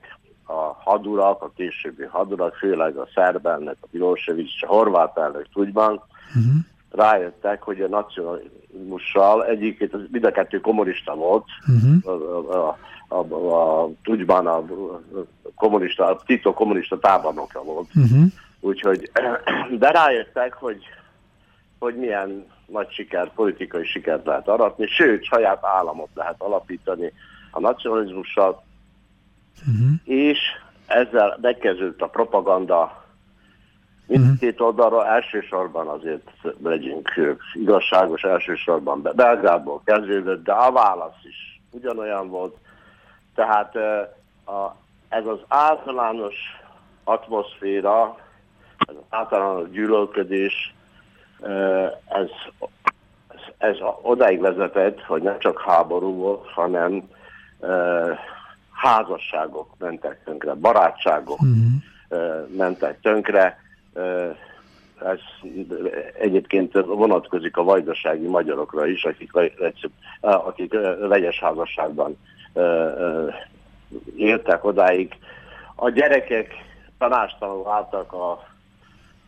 a hadurak, a későbbi hadurak, főleg a szerbennek, a Milosevic, a horvát elnök tudban, uh-huh. rájöttek, hogy a nacionalizmussal egyébként mind a kettő kommunista volt, uh-huh. a, a, a, a, a Tudjban a kommunista, a Tito kommunista tábornokja volt. Uh-huh. Úgyhogy, de rájöttek, hogy hogy milyen nagy siker, politikai sikert lehet aratni, sőt, saját államot lehet alapítani a nacionalizmussal, uh-huh. és ezzel megkezdődött a propaganda mindkét uh-huh. oldalra, elsősorban azért legyünk igazságos, elsősorban Belgrádból kezdődött, de a válasz is ugyanolyan volt. Tehát a, ez az általános atmoszféra, ez az általános gyűlölködés, ez, ez odáig vezetett, hogy nem csak háború volt, hanem házasságok mentek tönkre, barátságok uh-huh. mentek tönkre. Ez egyébként vonatkozik a vajdasági magyarokra is, akik, akik vegyes házasságban éltek odáig. A gyerekek tanástalanul álltak a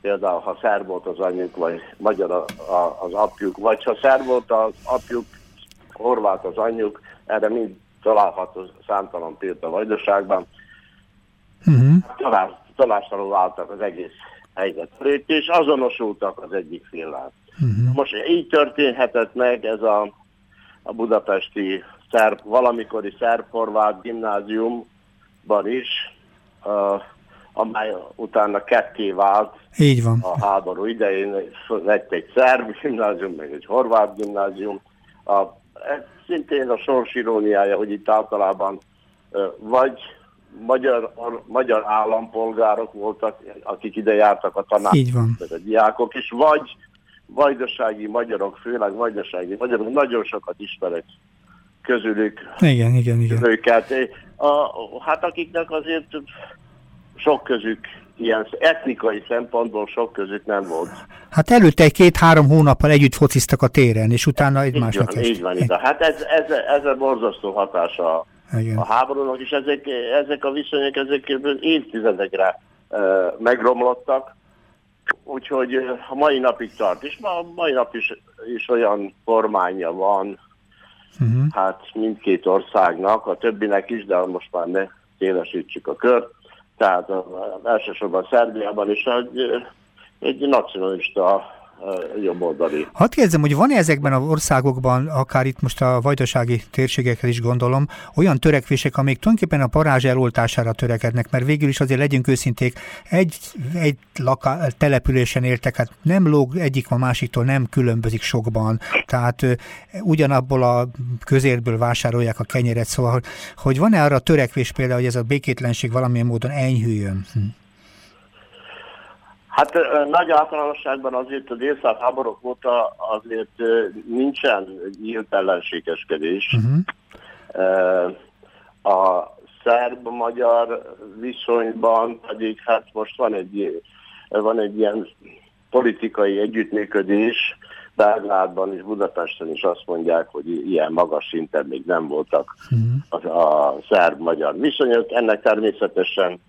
például ha szerb volt az anyjuk, vagy magyar a, a, az apjuk, vagy ha szerb volt az apjuk, horvát az anyjuk, erre mind található számtalan példa a vajdaságban. Uh-huh. Talástalanul váltak az egész helyzet és azonosultak az egyik féllel. Uh-huh. Most így történhetett meg ez a, a budapesti szerb, valamikori szerb-horvát gimnáziumban is, uh, amely utána ketté vált így van. a háború idején. Lett egy szerb gimnázium, meg egy horvát gimnázium. A, ez szintén a sors iróniája, hogy itt általában vagy magyar, magyar állampolgárok voltak, akik ide jártak a tanárok, Így van. a diákok is, vagy vajdasági magyarok, főleg vajdasági magyarok, nagyon sokat ismerek közülük. Igen, igen, igen. Őket. A, hát akiknek azért sok közük ilyen etnikai szempontból sok közük nem volt. Hát előtte egy két-három hónappal együtt fociztak a téren, és utána egymásnak Így van, így van. Így. Hát ez, ez, ez a borzasztó hatása igen. a háborúnak, és ezek, ezek a viszonyok ezek évtizedekre uh, megromlottak, úgyhogy a mai napig tart, és ma, a mai nap is, is olyan kormánya van, uh-huh. hát mindkét országnak, a többinek is, de most már ne szélesítsük a kört, tehát elsősorban Szerbiában is egy, egy nacionalista jobboldali. Hadd kérdezem, hogy van-e ezekben az országokban, akár itt most a vajdasági térségekkel is gondolom, olyan törekvések, amik tulajdonképpen a parázs eloltására törekednek, mert végül is azért legyünk őszinték, egy, egy laká, településen éltek, hát nem lóg egyik a másiktól, nem különbözik sokban, tehát ugyanabból a közérből vásárolják a kenyeret, szóval, hogy van-e arra törekvés például, hogy ez a békétlenség valamilyen módon enyhüljön? Hm. Hát nagy általánosságban azért a délszláv háborúk óta azért nincsen nyílt ellenségeskedés. Uh-huh. A szerb-magyar viszonyban pedig hát most van egy, van egy ilyen politikai együttműködés, Belgrádban és Budapesten is azt mondják, hogy ilyen magas szinten még nem voltak uh-huh. a, a szerb-magyar viszonyok. Ennek természetesen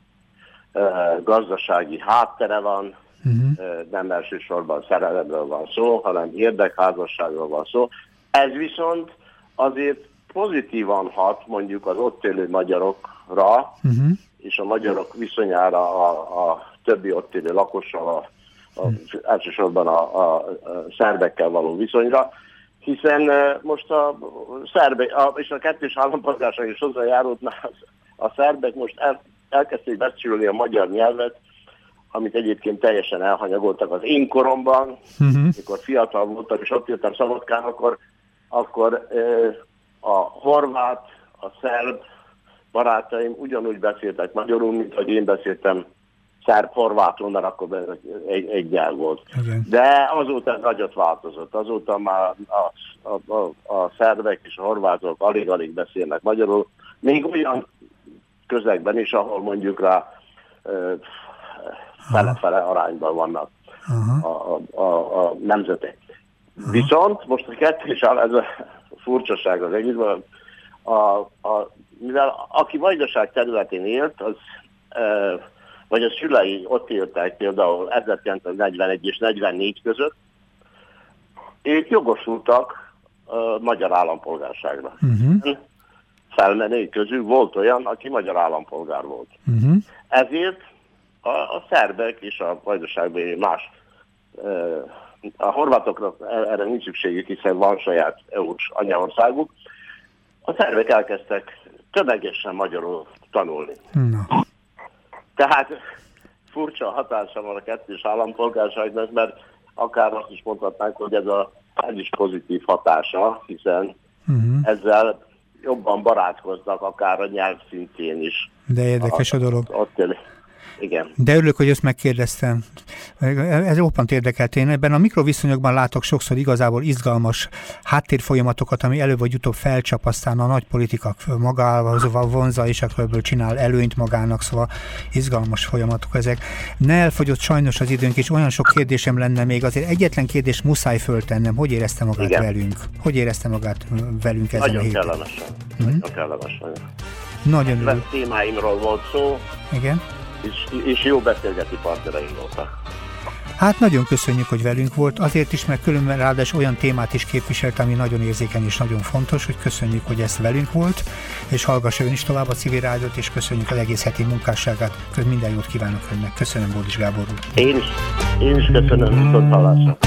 gazdasági háttere van, uh-huh. nem elsősorban szerelemről van szó, hanem érdekházasságról van szó. Ez viszont azért pozitívan hat mondjuk az ott élő magyarokra, uh-huh. és a magyarok viszonyára a, a többi ott élő lakossal, a, a, elsősorban a, a, a szerbekkel való viszonyra, hiszen most a szerbek, a, és a kettős állampolgárság is hozzájárult, a szerbek most el, elkezdték becsülni a magyar nyelvet, amit egyébként teljesen elhanyagoltak az én koromban, uh-huh. amikor fiatal voltam, és ott jöttem Szabadkán, akkor, akkor a horvát, a szerb barátaim ugyanúgy beszéltek magyarul, mint hogy én beszéltem szerb-horvátul, mert akkor egy, egy nyelv volt. Okay. De azóta nagyot változott. Azóta már a, a, a, a szerbek és a horvátok alig-alig beszélnek magyarul. Még olyan közegben is, ahol mondjuk rá fele-fele arányban vannak a, a, a, a nemzetek. Aha. Viszont most a kettős áll, ez a furcsaság az egészben, a, a, mivel aki vajdaság területén élt, az, e, vagy a szülei ott éltek például 1941 és 44 között, ők jogosultak a magyar állampolgárságra. Uh-huh. Felmenői közül volt olyan, aki magyar állampolgár volt. Uh-huh. Ezért a, a szerbek és a vajdaságban más. A horvátoknak erre nincs szükségük, hiszen van saját EU-s anyaországuk. A szerbek elkezdtek tömegesen magyarul tanulni. No. Tehát furcsa hatása van a kettős állampolgárságnak, mert akár azt is mondhatnánk, hogy ez, a, ez is pozitív hatása, hiszen uh-huh. ezzel jobban barátkoznak, akár a nyelv szintjén is. De érdekes a, a dolog. Ott, ott igen. De örülök, hogy ezt megkérdeztem. Ez roppant érdekelt. Én ebben a mikroviszonyokban látok sokszor igazából izgalmas háttérfolyamatokat, ami előbb vagy utóbb felcsap, aztán a nagy politika magával vonza, és akkor ebből csinál előnyt magának, szóval izgalmas folyamatok ezek. Ne elfogyott sajnos az időnk, és olyan sok kérdésem lenne még, azért egyetlen kérdés muszáj föltennem. Hogy érezte magát Igen. velünk? Hogy érezte magát velünk ezen Nagyon a héten? kellemesen. Hmm? Nagyon kellemesen. Nagyon örülök. témáimról volt szó. Igen és, és jó beszélgető partnereim voltak. Hát nagyon köszönjük, hogy velünk volt, azért is, mert különben ráadásul olyan témát is képviselt, ami nagyon érzékeny és nagyon fontos, hogy köszönjük, hogy ezt velünk volt, és hallgassa ön is tovább a civil rádiót, és köszönjük az egész heti munkásságát. Köszönöm, minden jót kívánok önnek. Köszönöm, Bódis Gábor úr. Én is, én is köszönöm, viszont hallásra.